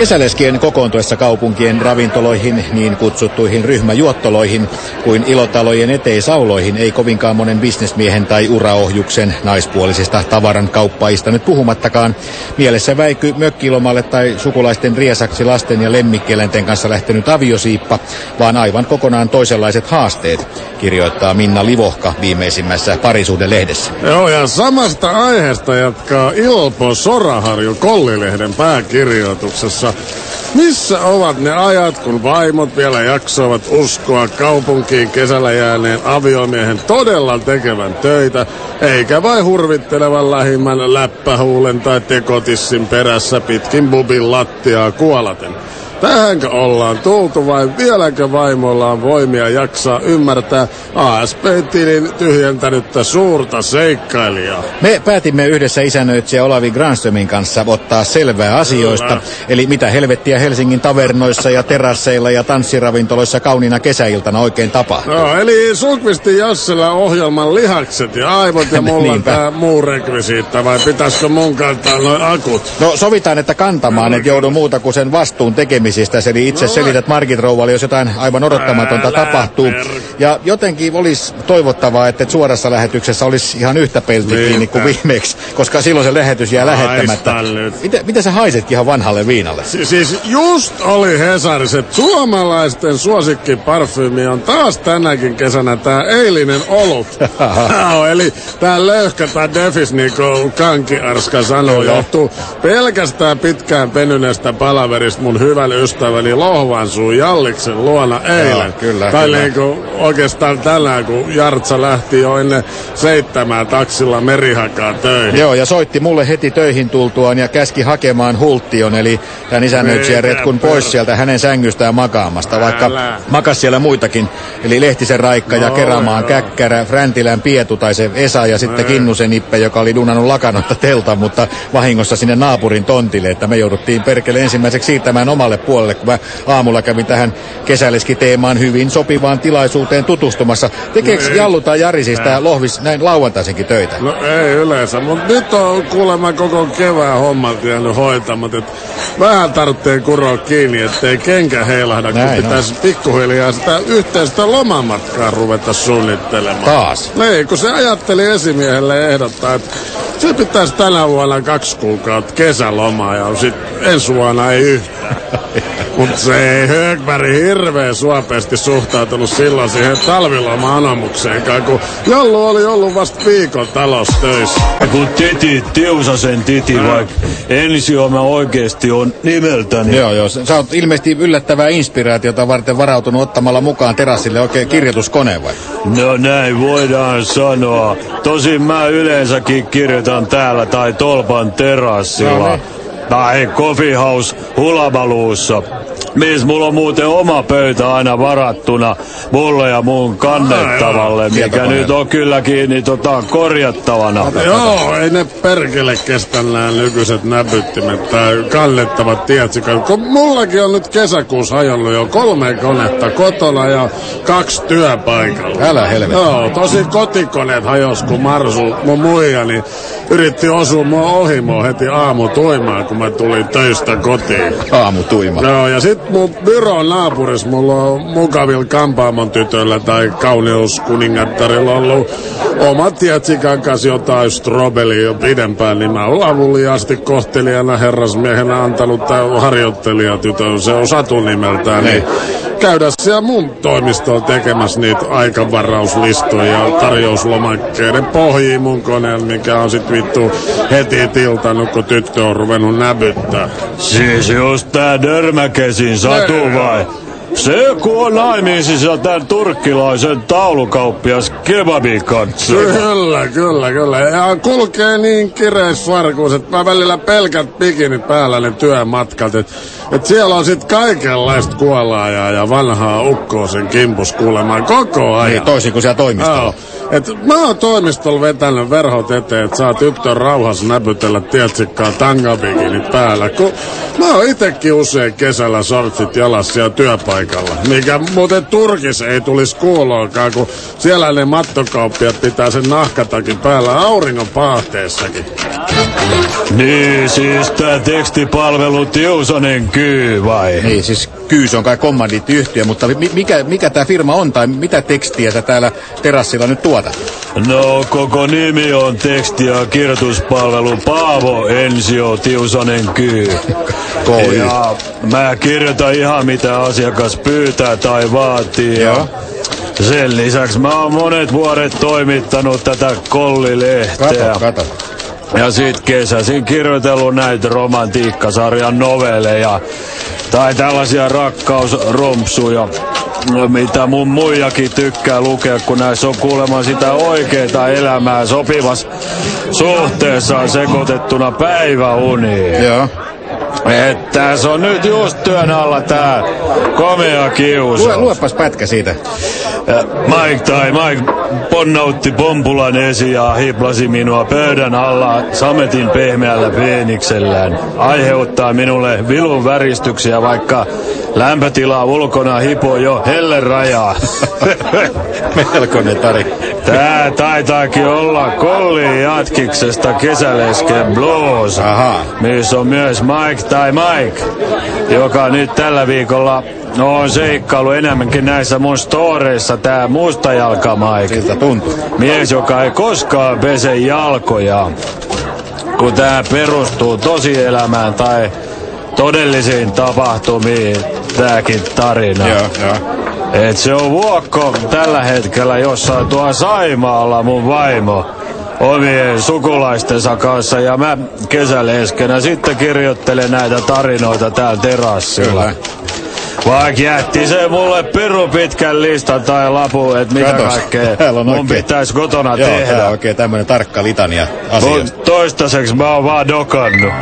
Kesäleskien kokoontuessa kaupunkien ravintoloihin, niin kutsuttuihin ryhmäjuottoloihin kuin ilotalojen eteisauloihin ei kovinkaan monen bisnesmiehen tai uraohjuksen naispuolisista tavaran kauppaista nyt puhumattakaan. Mielessä väiky mökkilomalle tai sukulaisten riesaksi lasten ja lemmikkieläinten kanssa lähtenyt aviosiippa, vaan aivan kokonaan toisenlaiset haasteet, kirjoittaa Minna Livohka viimeisimmässä parisuudelehdessä. Joo, ja samasta aiheesta jatkaa Ilpo Soraharju Kollilehden pääkirjoituksessa Suomessa. Missä ovat ne ajat, kun vaimot vielä jaksoivat uskoa kaupunkiin kesällä jääneen aviomiehen todella tekevän töitä, eikä vain hurvittelevan lähimmän läppähuulen tai tekotissin perässä pitkin bubin lattiaa kuolaten? Tähänkö ollaan tultu vai vieläkö vaimoilla on voimia jaksaa ymmärtää ASP-tilin tyhjentänyttä suurta seikkailijaa? Me päätimme yhdessä isännöitsijä Olavi Granströmin kanssa ottaa selvää asioista. Kyllä. Eli mitä helvettiä Helsingin tavernoissa ja terasseilla ja tanssiravintoloissa kauniina kesäiltana oikein tapahtuu. No, eli Sukvisti Jassella ohjelman lihakset ja aivot ja mulla tää muu rekvisiitta vai pitäisikö mun kantaa noin akut? No sovitaan, että kantamaan, no, et joudu muuta kuin sen vastuun tekemään tekemisistä. Eli itse selität Margit Rouvalle, jos jotain aivan odottamatonta tapahtuu. Ja jotenkin olisi toivottavaa, että suorassa lähetyksessä olisi ihan yhtä pelti kiinni kuin viimeksi, koska silloin se lähetys jää lähettämättä. Mitä, mitä sä haisetkin ihan vanhalle viinalle? Si- siis just oli Hesarissa, että suomalaisten suosikkiparfyymi on taas tänäkin kesänä tämä eilinen olut. no, eli tämä löyhkä tai defis, niin kuin Kanki Arska sanoi, johtuu pelkästään pitkään penyneestä palaverista mun hyvän ystäväni Lohvansuun Jalliksen luona eilen. Joo, kyllä, tai kyllä. Niin kuin oikeastaan tänään, kun Jartsa lähti jo ennen seitsemää taksilla merihakaa töihin. Joo, ja soitti mulle heti töihin tultuaan ja käski hakemaan Hulttion, eli tämän isännöitsijän retkun pois sieltä hänen sängystään makaamasta, vaikka Älä. makas siellä muitakin. Eli Lehtisen Raikka ja no, Keramaan joo. Käkkärä, Fräntilän Pietu tai se Esa ja sitten Kinnusen Ippe, joka oli dunannut lakanotta telta, mutta vahingossa sinne naapurin tontille, että me jouduttiin perkele ensimmäiseksi siirtämään omalle puolelle, kun mä aamulla kävin tähän kesäleskiteemaan hyvin sopivaan tilaisuuteen tutustumassa. Tekeekö no Jallu tai Jari siis tää Lohvis näin lauantaisenkin töitä? No ei yleensä, mutta nyt on kuulemma koko kevään hommat jäänyt hoitamat. Et vähän tarvitsee kuroa kiinni, ettei kenkä heilahda, kun näin pitäisi on. pikkuhiljaa sitä yhteistä lomamatkaa ruveta suunnittelemaan. Taas? Niin, kun se ajatteli esimiehelle ehdottaa, että se pitäisi tänä vuonna kaksi kuukautta kesälomaa ja sit ensi vuonna ei yhtään. Mutta se ei Högberg hirveän suopeasti suhtautunut silloin siihen talviloma-anomukseenkaan, kun Jallu oli ollut vasta viikon taloustöissä. Kun Titi, Tiusasen Titi, no. vaikka ensioma oikeasti on nimeltäni. Joo, joo. Sä oot ilmeisesti yllättävää inspiraatiota varten varautunut ottamalla mukaan terassille oikein kirjoituskone vai? No näin voidaan sanoa. Tosin mä yleensäkin kirjoitan täällä tai tolpan terassilla. No, niin tai Coffee House Hulabaluussa, missä mulla on muuten oma pöytä aina varattuna mulle ja muun kannettavalle, Ai, mikä nyt on kyllä kiinni tota korjattavana. Joo, ei ne perkele kestä nämä nykyiset näpyttimet tai kannettavat tietsikat. Kun mullakin on nyt kesäkuussa hajonnut jo kolme konetta kotona ja kaksi työpaikalla. Älä helvetti. Joo, tosi kotikoneet hajos, kun Marsu, mun muija, niin yritti osua mua ohi mua heti aamu tuimaan, kun mä tulin töistä kotiin. Aamu tuima. Joo, ja sit mun byron naapuris mulla on mukavilla kampaamon tytöllä tai kauneuskuningattarilla ollut oma tietsikan kanssa jotain strobeli jo pidempään, niin mä oon avuliaasti kohtelijana herrasmiehenä antanut tää harjoittelijatytön, se on Satu nimeltään, niin käydä siellä mun toimistoon tekemässä niitä aikavarauslistoja ja tarjouslomakkeiden pohjiin mun koneen, mikä on sit vittu heti tiltannut, kun tyttö on ruvennut näbyttää. Siis just tää Dörmäkesin Satu vai? Se kun on naimisissa tämän turkkilaisen taulukauppias kebabin kanssa. Kyllä, kyllä, kyllä. Ja kulkee niin kireis farkuus, että mä välillä pelkät pikinit päällä ne työmatkat. Et, et siellä on sit kaikenlaista kuolaajaa ja vanhaa ukkoa sen kimpus kuulemaan koko ajan. Niin, toisin kuin siellä toimistolla. Joo. Et mä oon toimistolla vetänyt verhot eteen, että saa tyttön rauhassa näpytellä tietsikkaa tangabikinit päällä. Kun mä oon itekin usein kesällä sortsit jalassa ja työpaikalla. Mikä muuten Turkis ei tulisi kuuloakaan, kun siellä ne mattokauppiat pitää sen nahkatakin päällä auringon paahteessakin. Niin, siis tää tekstipalvelu Tiusanen Kyy vai? Niin, siis Kyys on kai kommandiittiyhtiö, mutta mikä, mikä tämä firma on tai mitä tekstiä sä täällä terassilla nyt tuota? No, koko nimi on teksti- ja kirjoituspalvelu Paavo Ensio Tiusanen Kyy. ja mä kirjoitan ihan mitä asiakas pyytää tai vaatii. Joo. Sen lisäksi mä oon monet vuodet toimittanut tätä kollilehteä. Kato, kato. Ja sit kesäsin kirjoitellut näitä romantiikkasarjan noveleja. Tai tällaisia rakkausrompsuja, mitä mun muijakin tykkää lukea, kun näissä on kuulemma sitä oikeaa elämää sopivassa suhteessa sekoitettuna päiväuniin. Joo. Että se on nyt just työn alla tää komea kiusaus. Lue, luepas pätkä siitä. Mike tai Mike ponnautti pompulan esiin ja hiplasi minua pöydän alla sametin pehmeällä peeniksellään. Aiheuttaa minulle vilun väristyksiä, vaikka lämpötila ulkona hipo jo helle rajaa. Melkoinen tarina. Tää taitaakin olla Kolli jatkiksesta kesälesken blues, Aha. missä on myös Mike tai Mike, joka nyt tällä viikolla No on seikkailu enemmänkin näissä mun storeissa tää mustajalka Mike. Siltä tuntuu. Mies, joka ei koskaan pese jalkoja. Kun tää perustuu tosielämään tai todellisiin tapahtumiin, tääkin tarina. Joo, joo. Et se on vuokko tällä hetkellä jossain tuo Saimaalla mun vaimo omien sukulaistensa kanssa ja mä kesäleskenä sitten kirjoittelen näitä tarinoita täällä terassilla. Kyllä. Vaikka jätti se mulle peru pitkän listan tai lapu, että mitä Katos, kaikkea on mun pitäisi kotona Joo, tehdä. on oikein tämmönen tarkka litania asioista. Toistaiseksi mä oon vaan dokannut.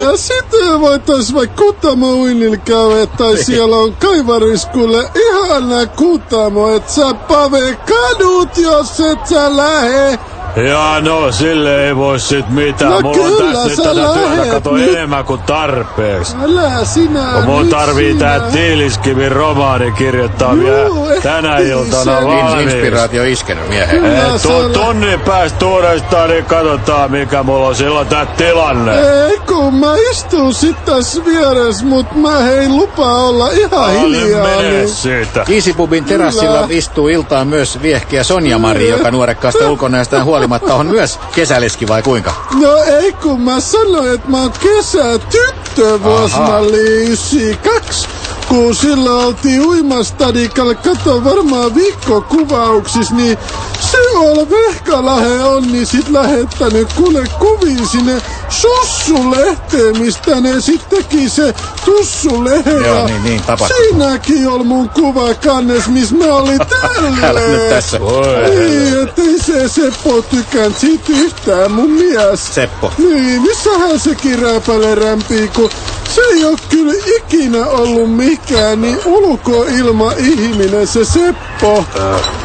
Ja sitten voitais vaikka Kuttamo-uinilla käydä, tai siellä on kaivariskulle ihana Kuttamo, et sä pave kadut, jos et sä lähe. Ja no, sille ei voi sit mitään. No Mulla on kyllä, tässä nyt tätä työtä kato nyt. enemmän kuin tarpeeksi. Älä sinä Kun mun nyt tarvii sinä. tää Tiiliskivin romaani kirjoittaa Juu, vielä tänä iltana valmiiksi. inspiraatio iskenyt miehen. Kyllä. Tuu lä- tunnin päästä uudestaan, niin katsotaan mikä mulla on silloin tää tilanne. Ei kun mä istun sit tässä vieressä, mut mä hei lupaa olla ihan nyt hiljaa. mene Niin. siitä. Easypubin terassilla Kyllä. istuu iltaan myös viehkiä Sonja Mari, joka nuorekkaasta ulkonäöstään huolimatta on myös kesäleski vai kuinka? No ei kun mä sanoin, että mä oon kesätyttö vuosimalli 92. Kun silloin oltiin uimastadikalla, kato varmaan viikkokuvauksissa, niin se on Vehkalahe on, niin sit lähettänyt kuule kuvia sinne Sussulehteen, mistä ne sit teki se Tussulehden. Joo, niin, niin, tapahtui. Siinäkin oli mun kuva kannes, missä mä olin Älä nyt tässä. Voi. Niin, ettei se Seppo tykän siitä yhtään mun mies. Seppo. Niin, missähän se kirääpäle rämpii, kun se ei oo kyllä ikinä ollut mikään niin ulkoilma ihminen se Seppo.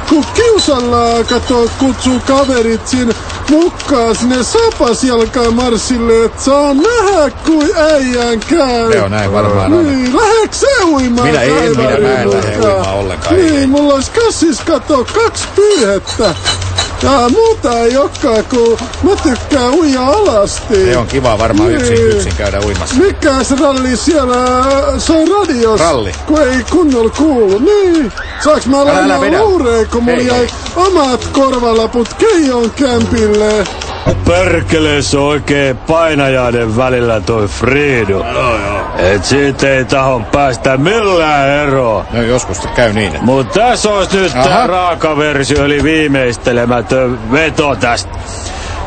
Kun kiusallaan kato kutsuu kaverit sinne mukaan sinne sapasjalkaan marssille, et saa nähdä kuin äijän käy. Se on näin varmaan on. Niin, lähetkö se uimaan? Minä en, minä- mä en lähde uimaan ollenkaan, Niin, mulla olisi kassis kato kaksi pyyhettä. Ja muuta ei olekaan, kun mä tykkään uija alasti. Se on kiva varmaan yksin, Niin. yksin käydä uimassa. Mikäs ralli siellä soi radiossa? Ralli. Kun ei kunnolla kuulu. Niin. Saaks mä lainaa vedä. luureen, kun mulla jäi omat korvalaput Keijon kämpille. Perkele se on oikein painajainen välillä toi Friidu. Et siitä ei taho päästä millään eroon. No joskus se käy niin. että- Mut tässä olisi nyt Aha. tää raaka versio, eli viimeistelemätön veto tästä.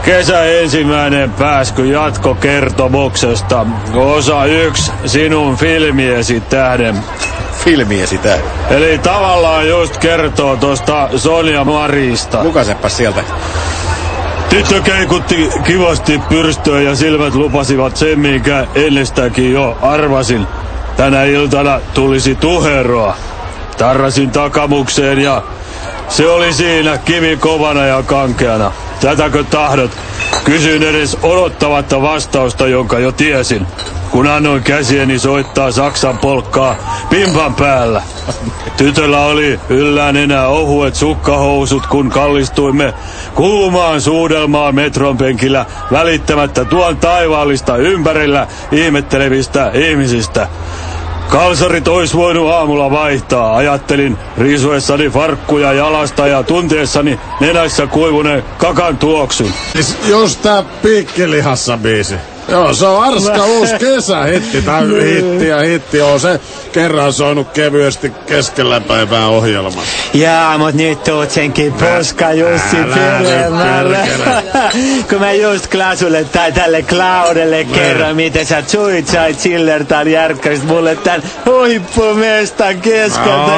Kesä ensimmäinen pääsky jatkokertomuksesta. Osa yksi sinun filmiesi tähden. Filmiä sitä. Eli tavallaan just kertoo tosta Sonja Marista. Lukasepas sieltä. Tyttö keikutti kivasti pyrstöä ja silmät lupasivat sen, minkä ennestäänkin jo arvasin. Tänä iltana tulisi tuheroa. Tarrasin takamukseen ja se oli siinä kivi kovana ja kankeana. Tätäkö tahdot? Kysyin edes odottamatta vastausta, jonka jo tiesin. Kun annoin käsieni soittaa Saksan polkkaa pimpan päällä. Tytöllä oli yllään enää ohuet sukkahousut, kun kallistuimme kuumaan suudelmaan metron penkillä välittämättä tuon taivaallista ympärillä ihmettelevistä ihmisistä. Kalsarit ois voinut aamulla vaihtaa. Ajattelin riisuessani farkkuja jalasta ja tunteessani nenässä kuivuneen kakan tuoksun. Siis just tää piikkilihassa biisi. Joo, se on arska uusi kesähitti, tai hitti ja hitti on se kerran soinut kevyesti keskellä päivää ohjelma. Jaa, mut nyt tuut senkin poska Jussi Pilemällä. Kun mä just Klasulle tai tälle Claudelle kerran, miten sä suitsait Sillertal järkkäsit mulle tän huippumestan keskeltä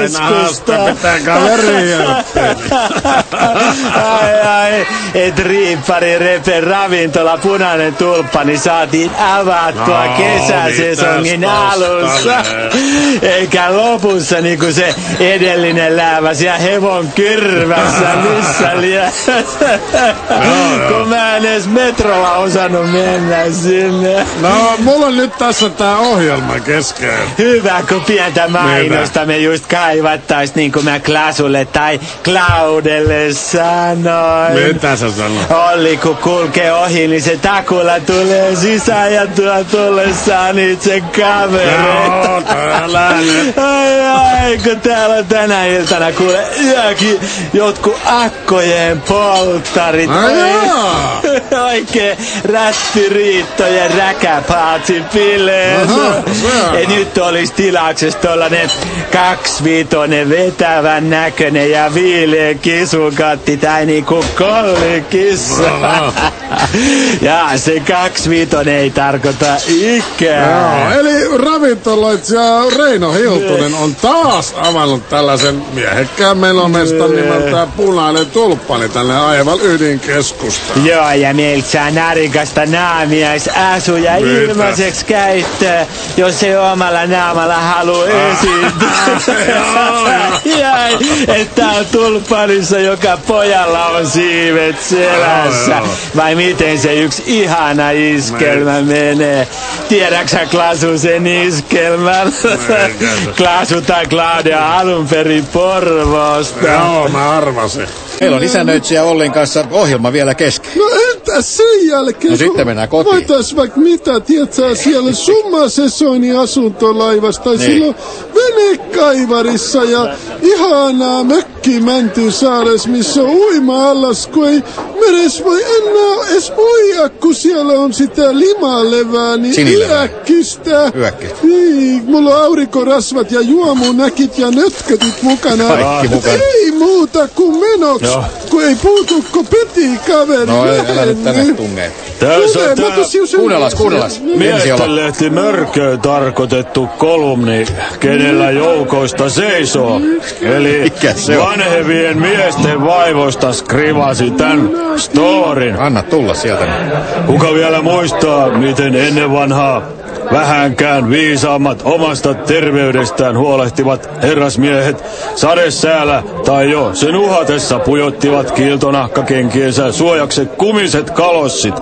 keskusta. pitää kaveria. ai ai, et riippari repe ravintola punainen tulppa, niin saatiin avattua No, kesäsesongin alussa. Eikä lopussa niinku se edellinen läävä siellä hevon kyrvässä, missä liian. Kun mä en edes metrolla osannut mennä sinne. No, mulla on nyt tässä tää ohjelma kesken. Hyvä, kun pientä mainosta me just kaivattais niin kuin mä Klasulle tai Claudelle sanoin. Mitä sä sanot? Olli kun kulkee ohi, niin se takulla tulee ja tuo tullessaan itse kavereita. No, täällä. Ai ai, kun täällä on tänä iltana kuule yökin jotkut akkojen polttarit. Ai jaa. Oikein rättiriitto ja räkäpaatsi bileet. Ja nyt olisi tilauksessa tollanen kaksivitonen vetävän näköinen ja viileä kisukatti tai niinku kollikissa. Ja se kaksivitonen ei tarkoita ikää. Joo, eli ravintoloitsija Reino Hiltunen on taas avannut tällaisen miehekkään melomestan nimeltään Punainen tulppani tänne aivan ydinkeskustaan. Joo, ja meiltä saa narikasta naamiaisasuja ilmaiseksi käyttöön, jos ei omalla naamalla halua esiintyä. Jäi, että on tulppanissa, joka pojalla on siivet selässä. Joo, joo. Vai miten se yksi ihana iskelmä menee? Tiedäksä Klasu sen iskelmän? Klasu tai Claudia alun perin Porvoosta. Joo, mä arvasin. Meillä on isännöitsijä Ollin kanssa ohjelma vielä kesken. Entä sen jälkeen? No sitten mennään kotiin. Voitais vaikka mitä, tiedätkö, siellä Summa Sesoni asuntolaivassa tai Niin. silloin venekaivarissa ja ihanaa mökki Mäntysaares, missä on uima-allas, kun ei meres voi enää edes uida, kun siellä on sitä limalevää, niin yökkistä. Niin, mulla on aurinkorasvat ja juomunäkit ja nötkötit mukana. Kaikki mukana. Ei muuta kuin menoks, Joo. Kun ei puutu, kun piti kaveri. No ei, älä nyt tänne tunne. Tässä on tää Kuunnellas, kuunnellas. Ensi olla. Miesten lehti Mörköön tarkoitettu kolumni, kenellä joukoista seisoo. Eli Mikä se on? vanhevien miesten vaivoista skrivasi tän storin. Anna tulla sieltä. Kuka vielä muistaa, miten ennen vanhaa vähänkään viisaammat omasta terveydestään huolehtivat herrasmiehet sadesäällä tai jo sen uhatessa pujottivat kiiltonahkakenkiensä suojaksi kumiset kalossit.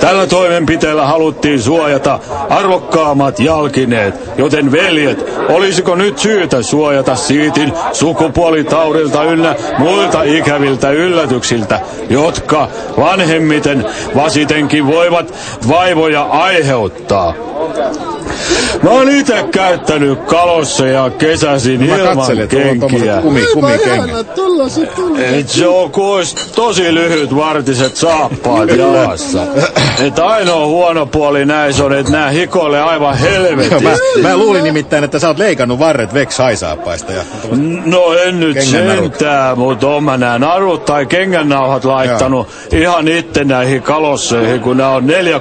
Tällä toimenpiteellä haluttiin suojata arvokkaammat jalkineet, joten veljet, olisiko nyt syytä suojata siitin sukupuolitaurilta ynnä muilta ikäviltä yllätyksiltä, jotka vanhemmiten vasitenkin voivat vaivoja aiheuttaa. Mä oon itse käyttänyt kalosseja kesäisin Mä ilman katselen, kenkiä. kumi, se on tosi lyhyt vartiset saappaat jalassa. that. Et ainoa huono puoli näissä on, että nää hikoilee aivan helvetin. Mä, mä luulin nimittäin, että sä oot leikannut varret Vex haisaappaista. Ja... No en nyt sentään, mutta on mä nää narut tai kengännauhat laittanut ihan itse näihin kalosseihin, kun nää on neljä.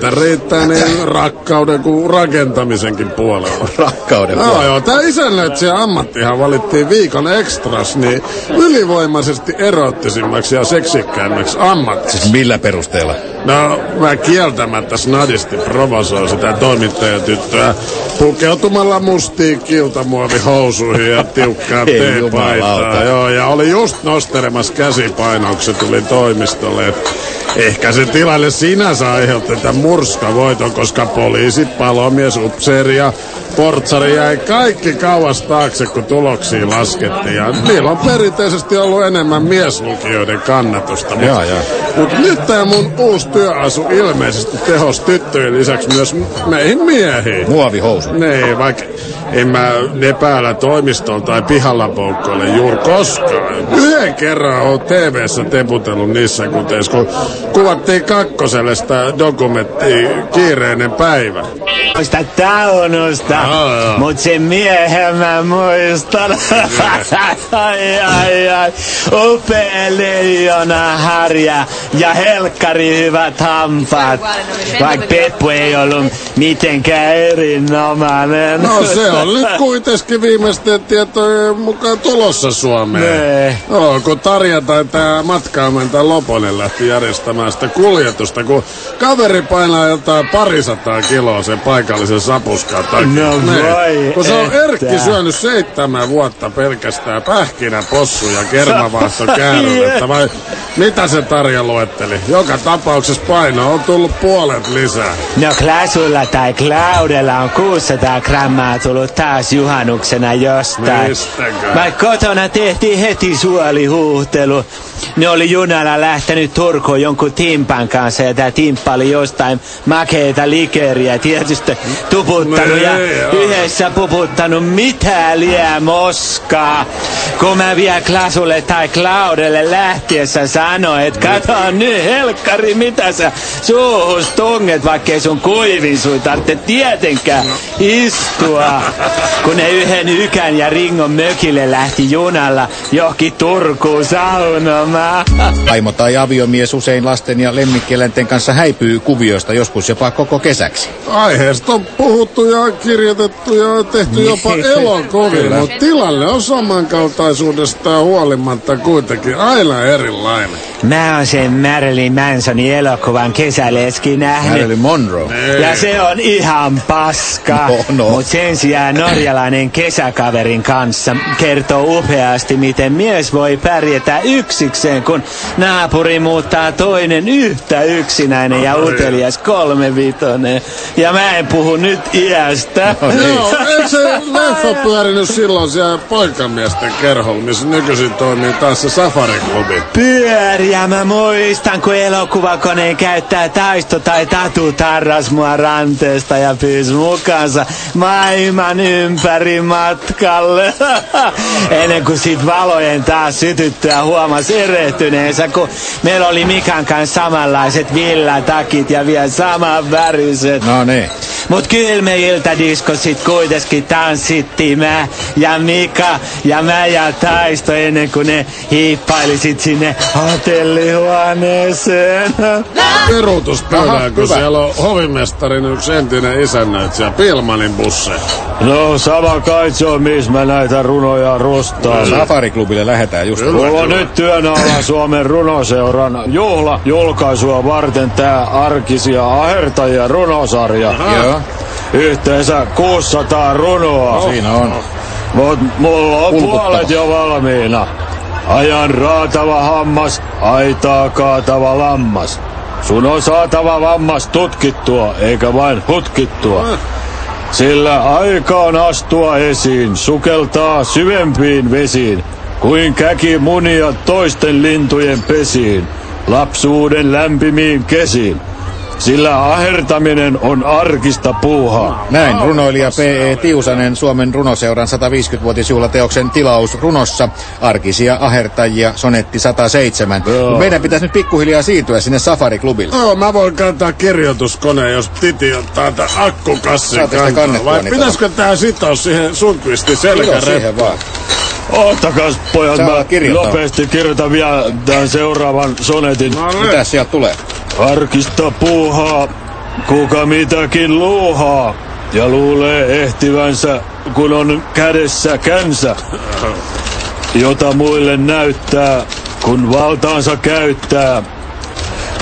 Tämä riittää niin rakkauden kuin rakentamisenkin puolella. Rakkauden No puolella. joo, tää isännöitsijä ammattihan valittiin viikon ekstras, niin ylivoimaisesti erottisimmaksi ja seksikkäimmäksi ammattiksi. Millä perusteella? No No, mä kieltämättä snadisti provosoin sitä toimittajatyttöä pukeutumalla mustiin kiltamuovihousuihin ja tiukkaan Ei teepaitaa. jumalauta. Joo, ja oli just nostelemassa käsipainoksi, tuli toimistolle. Ehkä se tilalle sinänsä aiheutti tämän murskavoiton, koska poliisi, palomies, upseeri ja portsari jäi kaikki kauas taakse, kun tuloksia laskettiin. Ja niillä on perinteisesti ollut enemmän mieslukijoiden kannatusta. Mut, Joo, joo. Mut nyt tämä mun uusi työasu ilmeisesti tehos tyttöjen lisäksi myös meihin miehiin. Muovihousu. Niin, vaikka en mä ne päällä toimistolla tai pihalla poukkoile juuri koskaan. Yhden kerran oon TV-ssä teputellut niissä kuteissa, kun kuvattiin kakkoselle sitä dokumenttia Kiireinen päivä. Muista taunusta, Mut sen miehen mä muistan. ai, ai, ai. Upea leijona harja ja helkkari hyvät hampaat. Vaikka Peppu ei ollut mitenkään erinomainen. No se on nyt kuitenkin viimeisten tietojen mukaan tulossa Suomeen. Nee. Joo, kun Tarja tai tämä matkaamenta Loponen lähti järjestämään sitä kuljetusta, kun kaveri painaa jotain parisataa kiloa sen paikallisen sapuskaan takia. No Voi Kun se on. Erkki syönyt seitsemän vuotta pelkästään pähkinä, possu ja kermavaahto käärmettä, vai mitä se Tarja luetteli? Joka tapauksessa paino on tullut puolet lisää. No Klasulla tai Claudella on 600 grammaa tullut taas juhannuksena jostain. Mistäkään? Vaikka kotona tehtiin heti suolihuuhtelu. Ne oli junalla lähtenyt Turkuun jonkun timpan kanssa ja tää timppa oli jostain makeita likeriä tietysti tuputtanut ja Nee, joo. Yhdessä puputtanut mitä liää moskaa. Kun mä vielä Klasulle tai Claudelle lähtiessä sanoin, että kato nyt helkkari mitä sä suuhus tunget, vaikkei sun kuivin sui tarvitse tietenkään istua. Kun ne yhden Ykän ja Ringon mökille lähti junalla johonkin Turkuun saunomaan. Vaimo tai aviomies usein lasten ja lemmikkieläinten kanssa häipyy kuvioista joskus jopa koko kesäksi. Aiheesta on puhuttu ja kirjoitettu ja tehty jopa elokuvia, mutta tilanne on samankaltaisuudestaan huolimatta kuitenkin aina erilainen. Mä oon sen Marilyn Mansonin elokuvan kesäleski nähnyt. Marilyn Monroe. Ja se on ihan paska. No, no. Mut sen sijaan norjalainen kesäkaverin kanssa kertoo upeasti, miten mies voi pärjätä yksikseen, kun naapuri muuttaa toinen yhtä yksinäinen ja utelias kolmevitonen. Ja mä en puhu nyt iästä. No niin. Joo, eikö se leffa pyörinyt silloin siellä poikamiesten kerholla, missä nykyisin toimii taas se safariklubi? Mä muistan, kun elokuvakoneen käyttää taisto tai tatu tarras mua ranteesta ja pyysi mukaansa maailman ympäri matkalle. Ennen kuin sit valojen taas sytyttyä huomas erehtyneensä, kun meillä oli Mikan kanssa samanlaiset villatakit ja vielä saman väriset. No niin. Mut kyllä me iltadisko sit kuitenkin tanssittiin mä ja Mika ja mä ja Taisto ennen kuin ne hiippailisit sinne hotellihuoneeseen. Peruutus Aha, käydään, kun hyvä. siellä on hovimestarin yksi entinen isännöitsijä Pilmanin busse. No sama kai se on, missä mä näitä runoja rustaan. Safariklubille lähetään just. Kyllä. Mulla on nyt työn alla Suomen runoseuran juhla julkaisua varten tää arkisia ahertajia runosarja. Joo, Yhteensä 600 runoa. siinä on. Mut mulla on Pulputtava. puolet jo valmiina. Ajan raatava hammas, aitaa kaatava lammas. Sun on saatava vammas tutkittua, eikä vain hutkittua. Sillä aika on astua esiin, sukeltaa syvempiin vesiin, kuin käki munia toisten lintujen pesiin, lapsuuden lämpimiin kesiin. Sillä ahertaminen on arkista puuhaa. Näin runoilija P.E. Tiusanen Suomen runoseuran 150-vuotisjuhlateoksen tilaus runossa Arkisia ahertajia sonetti 107. Joo. Meidän pitäisi nyt pikkuhiljaa siirtyä sinne Safariklubille. Joo, mä voin kantaa kirjoituskoneen, jos Titi ottaa tämän akkukassin kantaa. Vai pitäisikö tää sitoa siihen Sundqvistin Joo, siihen selkäreppuun? vaan. Ottakas pojat, Sä mä nopeasti kirjoitan vielä tämän seuraavan sonetin. No niin. Mitä sieltä tulee? Arkista puuhaa, kuka mitäkin luuhaa, ja luulee ehtivänsä, kun on kädessä känsä, jota muille näyttää, kun valtaansa käyttää.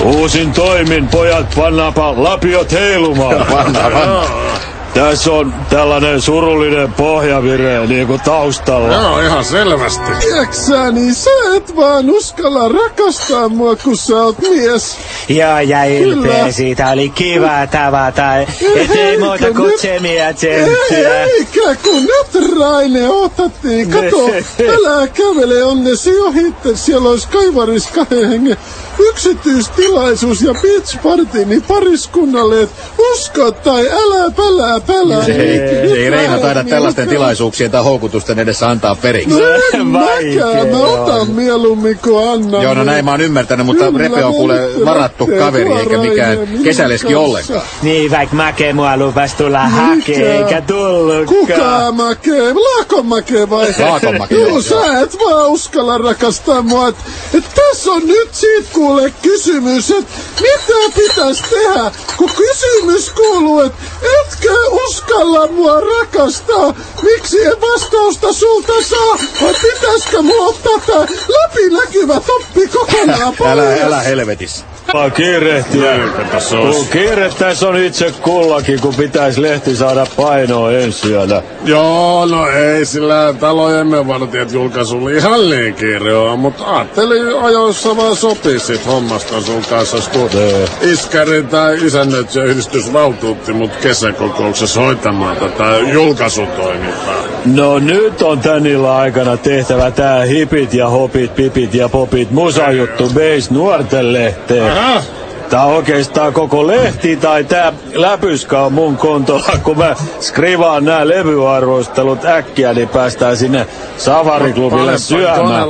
Uusin toimin, pojat, pannaapa lapiot heilumaan. Panna, panna. Tässä on tällainen surullinen pohjavire niin kuin taustalla. Joo, ihan selvästi. Tiedätkö niin sä et vaan uskalla rakastaa mua, kun sä oot mies. Joo, ja ylpeä Kyllä. siitä. Oli kiva tavata. Et ei muuta Eikö kuin tsemiä Ei, tsemppiä. eikä kun nyt Raine otattiin. Kato, älä kävele onnesi ohitte. Siellä olisi kaivaris kahden hengen yksityistilaisuus ja beach party niin pariskunnalle, et usko tai älä pälää pälää. Se ei, se ei Reino vähän taida tällaisten tilaisuuksien tai houkutusten edessä antaa periksi. No en mäkään, mä otan mieluummin kuin annan. Joo, no näin mä oon ymmärtänyt, mutta Kyllä, Repe on kuule varattu kaveri eikä mikään kesäleski ollenkaan. Niin, vaikka Make mua lupas tulla hakee, eikä tullutkaan. Kuka makee? Laakon makee vai? Laakon makee, Joo, sä et vaan uskalla rakastaa mua. Et, et tässä on nyt siitä kuule kysymys, että mitä pitäisi tehdä, kun kysymys kuuluu, että etkö uskalla mua rakastaa? Miksi en vastausta sulta saa? Vai pitäisikö mua ottaa tää läpinäkyvä toppi kokonaan pois? Älä, älä helvetissä. Vaan kiirehtiä. Eikä tässä Kun olisi. kiire tässä on itse kullakin, kun pitäisi lehti saada painoa ensi yönä. Joo, no ei sillä talojemme vartijat julkaisulla ihan niin kiire on, mutta ajattelin ajoissa vaan sopii sit hommasta sun kanssa, kun Nee. iskäri tai isännöitsijäyhdistys valtuutti mut kesäkokouksessa hoitamaan tätä julkaisutoimintaa. No nyt on tän illan aikana tehtävä tää hipit ja hopit, pipit ja popit musajuttu Base nuorten lehteen. Aha. Tää on oikeastaan koko lehti tai tää läpyskä on mun kontolla. Kun mä skrivaan nämä levyarvostelut äkkiä, niin päästään sinne Safariklubille syömään.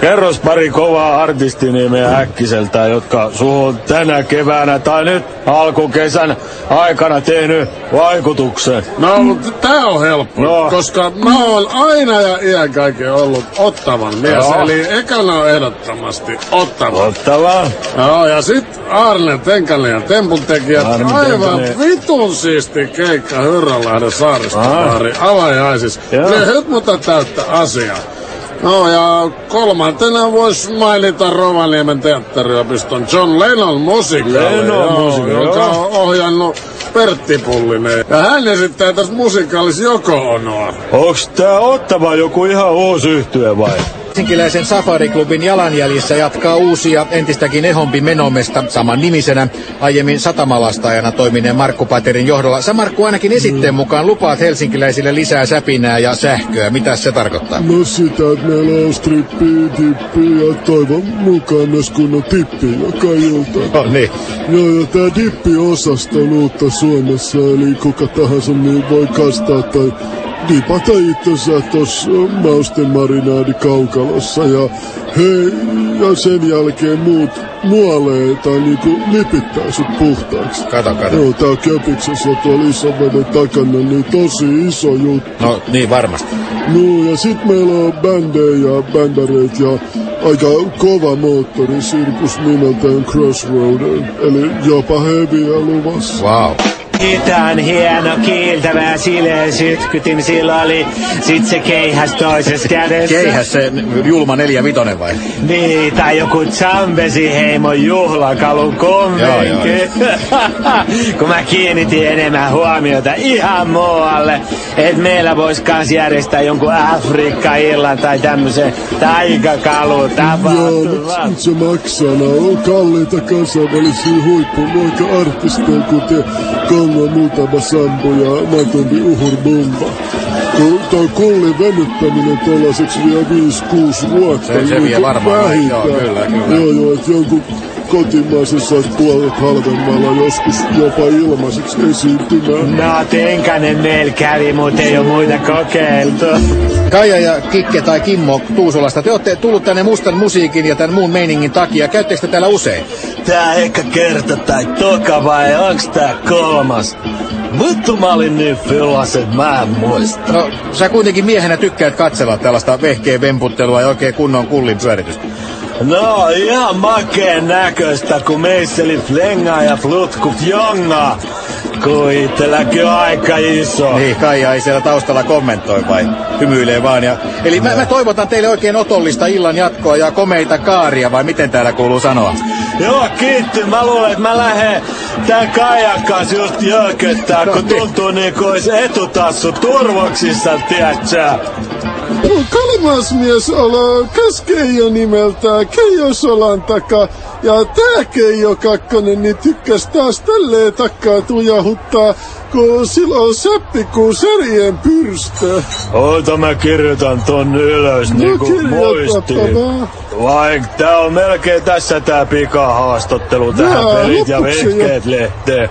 Kerros pari kovaa artistinimeä äkkiseltä, jotka suhun tänä keväänä tai nyt alkukesän aikana tehnyt vaikutuksen. No, mutta tää on helppo, No. koska mä oon aina ja iän kaiken ollut ottavan mies, Joo. eli ekana on ehdottomasti ottava. Ottava. Joo, ja sit Arne Tenkanen ja Tempun-tekijät, Arne aivan vitun siisti keikka Hyrränlahden saaristobaari avajaisissa. Joo. Lyhyt, mutta täyttä asiaa. No ja kolmantena vois mainita Rovaniemen teatteriopiston John Lennon musikaali, Lennon joo, joka on ohjannut Pertti Pullinen. Ja hän esittää tässä musikaalissa Joko Onoa. Onks tää ottava joku ihan uusi yhtye vai? Helsinkiläisen Safari-klubin jalanjäljissä jatkaa uusia entistäkin ehompi menomesta saman nimisenä aiemmin satamalastajana toimineen Markku Paterin johdolla. Sä Markku ainakin esitteen mukaan lupaat helsinkiläisille lisää säpinää ja sähköä. Mitä se tarkoittaa? No sitä, että meillä on strippi, dippi ja toivon mukaan myös kunnon tippi joka ilta. No niin. Joo, ja tää dippi-osasto on uutta Suomessa, eli kuka tahansa niin voi kastaa tai dipata itsensä tossa mausten marinaadi kaukalossa ja hei, ja sen jälkeen muut nuolee tai niinku lipittää sut puhtaaksi. Kato, kato. Joo, tää Köpiksessä tuolla Isoveden takana, niin tosi iso juttu. No niin varmasti. No ja sit meillä on bändejä ja bändäreit ja aika kova moottorisirkus nimeltään Crossroader, eli jopa heviä luvassa. Wow. On hieno kiiltävä ja sileä sytkytin. Sillä oli sit se keihäs toisessa kädessä. Keihäs se julma neljä vitonen vai? Niin, tai joku Zambesi heimon juhlakalun konvenki. Kun mä kiinnitin enemmän huomiota ihan muualle, että meillä vois kans järjestää jonkun Afrikka-illan tai tämmösen taikakalu Joo, tapahtuman. nyt se maksaa. Nämä on kalliita kansainvälisiä huippuluokka-artisteja, kuten Kongo Mutaba Sambo ja Matombi Uhur Bumba. Kun toi kullin venyttäminen tuollaiseksi vie 5-6 vuotta. Se- se niin vie varmaan, vähintään. joo, kyllä, kyllä. Joo, joo, että jonkun kotimaisen saisi puolet halvemmalla joskus jopa ilmaiseksi esiintymään. No, Tenkanen meillä kävi, mutta ei oo muita kokeiltu. Kaija ja Kikke tai Kimmo Tuusolasta, te olette tullut tänne mustan musiikin ja tämän muun meiningin takia. Käyttekö te täällä usein? Tää ehkä kerta tai toka vai onks tää kolmas? Vittu mä olin niin fyllas, et mä en muista. No, sä kuitenkin miehenä tykkäät katsella tällaista vehkeen vemputtelua ja oikein kunnon kullin pyöritystä. No ihan makeen näköistä, kun meisseli flengaa ja flutkut jongaa. Kun itselläkin on aika iso. Niin, Kaija ei siellä taustalla kommentoi vai hymyilee vaan. Ja... Eli mä, mä toivotan teille oikein otollista illan jatkoa ja komeita kaaria vai miten täällä kuuluu sanoa? Joo, kiitti. Mä luulen, että mä lähden tän Kaijan kanssa just jököttää, kun tuntuu niin kuin olisi etutassu turvoksissa, tiedätkö? Kolmas mies olo Kaskeijo nimeltään Keijo Solantaka. Ja tää Keijo Kakkonen niin tykkäs taas tälleen takkaa tujahuttaa, kun sillä on säppi kuin särjen pyrstö. Oota mä kirjoitan ton ylös No niinku muistiin. Vaik, tää on melkein tässä tää pikahaastattelu tähän Jaa, pelit ja vehkeet lehteen.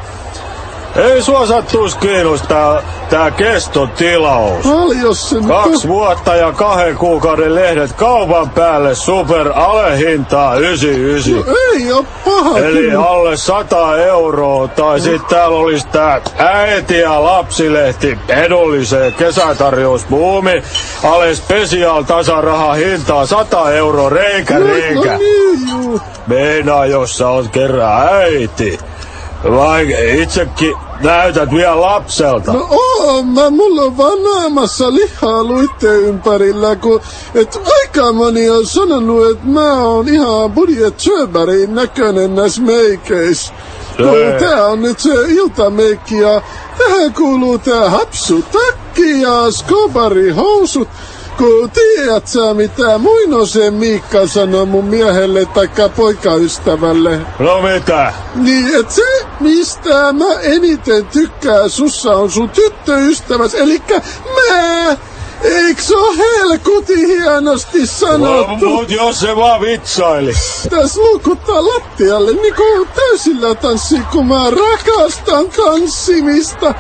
Ei sua sattuis kiinnostaa tää kestotilaus. Paljon se Kaksi vuotta ja kahden kuukauden lehdet kaupan päälle super alehintaa 99. Ei oo paha Eli kyllä. alle 100 euroa, tai sit täällä olisi tää äiti- ja lapsilehti edulliseen kesätarjousbuumi, alle special tasaraha hintaa 100 euroa reikä No, reikä. no niin. Meinaa, jos sä oot kerran äiti. Vai itsekin näytät vielä lapselta. No oo, mä, mulla on vaan naamassa lihaa luitteen ympärillä, kun et aika moni on sanonut, että mä oon ihan budjet Sjöbergin näköinen näissä meikeissä. No, tää on nyt se iltameikki ja tähän kuuluu tää hapsu takki ja skobari housut. Kun tiedät sä mitä Muinosen Miikka sanoi mun miehelle taikka poikaystävälle. No mitä? Niin, et se, mistä mä eniten tykkään sussa on sun tyttöystäväs, elikkä mä. Eikö se oo helkuti hienosti No, sanottu? mut jos se vaan vitsaili. Tässä luukuttaa lattialle niinku täysillä tanssii, kun mä rakastan tanssimista.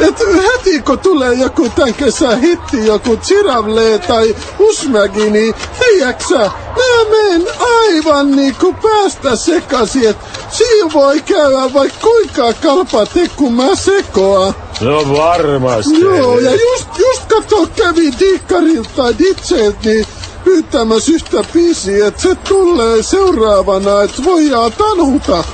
Et heti kun tulee joku tän kesän hitti, joku Chiravle tai Usmäki, niin tiiäksä, mä menen aivan niinku päästä sekaisin, et siinä voi käydä vaikka kuinka kalpa te, kun mä sekoan. No varmasti. Joo, ja just, just kato kävi Diikkarilta DJt, niin pyytämässä yhtä biisiä, että se tulee seuraavana, että voidaan tanhuta.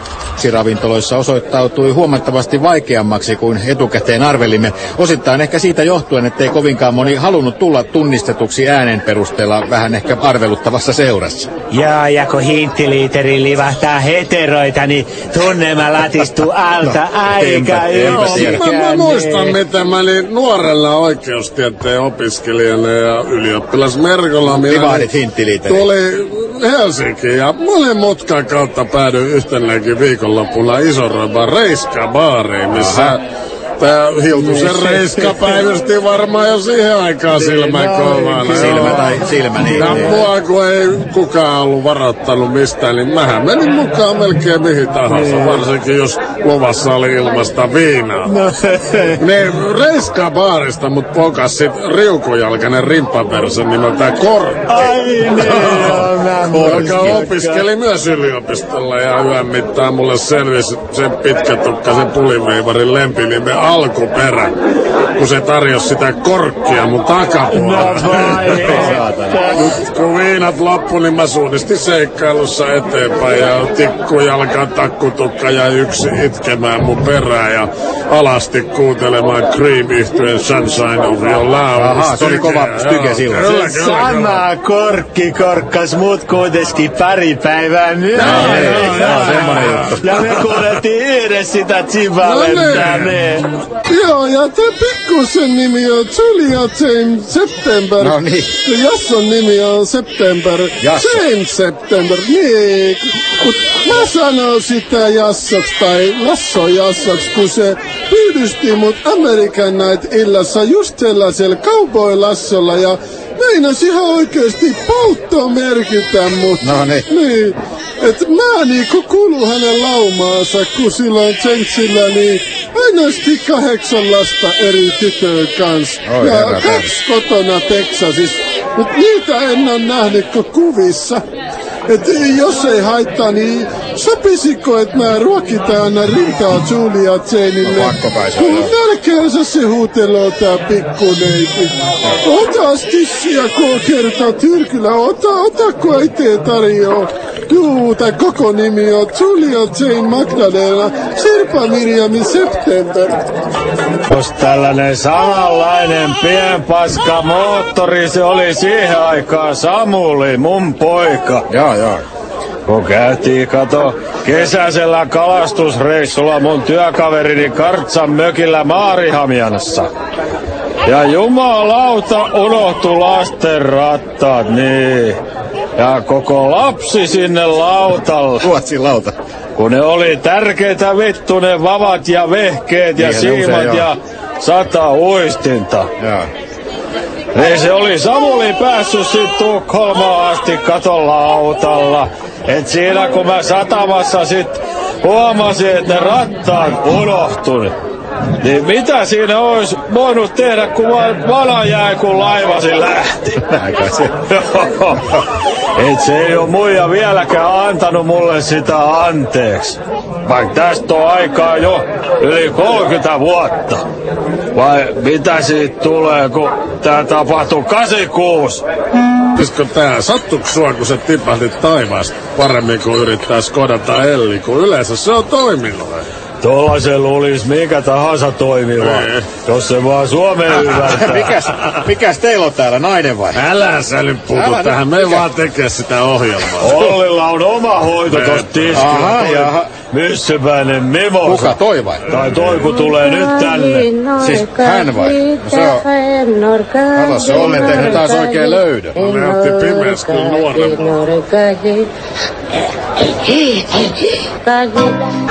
Ravintoloissa osoittautui huomattavasti vaikeammaksi kuin etukäteen arvelimme. Osittain ehkä siitä johtuen, ettei kovinkaan moni halunnut tulla tunnistetuksi äänen perusteella vähän ehkä arveluttavassa seurassa. Joo, ja kun hinttiliiteri livahtaa heteroita, niin tunnelma latistuu alta aika enpä tiedä. Mä, mä muistan, mitä mä olin nuorella oikeustieteen opiskelijana ja ylioppilas Merkola. minä Tivahdit hinttiliiteri. Tuli Helsinkiin ja monen mutkan kautta päädyin yhtenäkin olla pula iso rabarreiska baari, missä Tää Hiltusen Reiska päivysti varmaan jo siihen aikaan silmän kovana. Silmä tai silmä, niin. Ja niin. mua kun ei kukaan ollut varoittanut mistään, niin mähän menin mukaan melkein mihin tahansa, varsinkin jos luvassa oli ilmasta viinaa. Ne Reiska baarista mut pokas sit riukujalkainen rimppapersen nimeltään Korkki. Ai niin, joo, Joka opiskeli myös yliopistolla ja yön mittaan mulle selvisi sen pitkätukkaisen puliveivarin lempinimen alkuperä, kun se tarjosi sitä korkkia mun takapuolella. Nyt kun viinat loppu, niin mä suunnistin seikkailussa eteenpäin ja tikkujalka, takkutukka ja yksi itkemään mun perään ja alasti kuuntelemaan Cream yhtyeen Sunshine of Your Love. Ahaa, se oli kova styke silloin. Kyllä, kyllä, kyllä. Sama korkki korkkas mut kuitenkin pari päivää myöhemmin. semmonen juttu. Ja me kuunneltiin yhdessä sitä No Chivalenta. niin. Joo, ja te pikkusen nimi on Julia Jane September. No niin. Ja Jasson nimi on September. Jasso. Jane September, niin. Mut mä sanon sitä Jassoks tai Lasso Jassoks, kun se pyydysti mut American Night illassa just sellaisella cowboy-lassolla ja meinas ihan oikeesti polttomerkitä mut. No niin. Niin, et mä niinku kuulun hänen laumaansa, kun silloin Jentsillä niin ainoasti kahdeksan lasta eri tytön kanssa. Oi, ja herra kaksi kotona Teksasissa. Mut niitä en oo nähnyt kuin kuvissa. Et jos ei haittaa, niin sopisiko, että mä ruokitaan aina rintaa Julia Janeille? No pakko kai se nälkäänsä se huuteloo tää pikkuneiti. Ota stissiä, kun kertaa tyrkylä. Ota, ota, kun ei tee tarjoa. Juu, tää koko nimi on Julia Jane Magdalena Sirpa Mirjami September. Jos tällainen samanlainen pienpaska moottori, se oli siihen aikaan Samuli, mun poika. Joo, joo. kun käytiin kato kesäisellä kalastusreissulla mun työkaverini Kartsan mökillä Maarihamianassa. Ja jumalauta unohtu lasten rattaat, niin. Ja koko lapsi sinne lautalle. Ruotsin lauta. Kun ne oli tärkeitä vittu ne vavat ja vehkeet ja Niin, usein siimat on. ja sata uistinta. Joo. Niin se oli Samuli päässyt sit Tukholmaan asti katon lautalla. Et siinä kun mä satamassa sit huomasin, että ne rattaat unohtui. Niin mitä siinä olisi voinut tehdä, kun vaan vana jäi, kun laivasi lähti? Se. Et se ei oo muija vieläkään antanut mulle sitä anteeksi. Vaikka tästä on aikaa jo yli 30 vuotta. Vai mitä siitä tulee, kun tää tapahtui 86? Olisiko tää, sattuiko sua, kun sä tipahdit taivaasta paremmin kuin yrittää skodata Elli, kun yleensä se on toiminut? Tuollaisen luulis mikä tahansa toimiva, Niin. jos se vaan suomeen ymmärtää. mikäs, mikäs teillä on täällä, nainen vai? Älä sä nyt puutu Älä tähän, me mikä- vaan tekee sitä ohjelmaa. Ollilla on oma hoito tosta tiskillä. Aha, jaha. Myssypäinen mimosa. Kuka toi vai? Tai toi kun tulee nyt tänne. Siis hän vai? No se on- Kato, se on tehnyt taas oikein löydön. No ne otti pimeässä kyllä nuorempaa.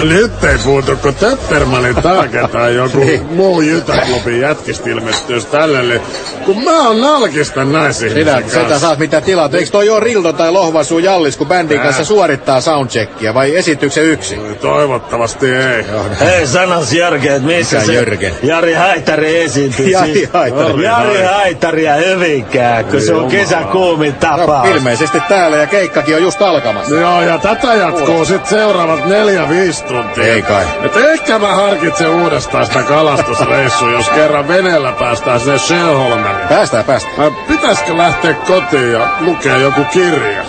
Nyt ei puutu, kun Töppermanin taake tai joku Niin. muu Jytäklubin jätkistä ilmestyisi tälle. Kun mä oon nalkista Minä, naisihmisen sitä kanssa. saat mitä tilata. Eikö toi ole Rildo tai Lohvasu Jallis, kun bändin kanssa suorittaa soundcheckia vai esityksen yksin? Toivottavasti ei. Hei, sanas Jörgen, että missä Mikä se Jörgen? Jari Haittari esiintyy. Jari siis- Haittari. Jari Haittari ja Hyvinkää, kun se on kesäkuumin No, tapaus. ilmeisesti täällä ja keikkakin on just alkamassa. Joo, ja tätä jatkuu sit seuraavat neljä, viisi tuntia. Ei kai. Et ehkä mä harkitsen uudestaan sitä kalastusreissua, jos kerran veneellä päästään sinne Shellholmeniin. Päästään, päästään. Pitäisikö lähteä kotiin ja lukea joku kirja?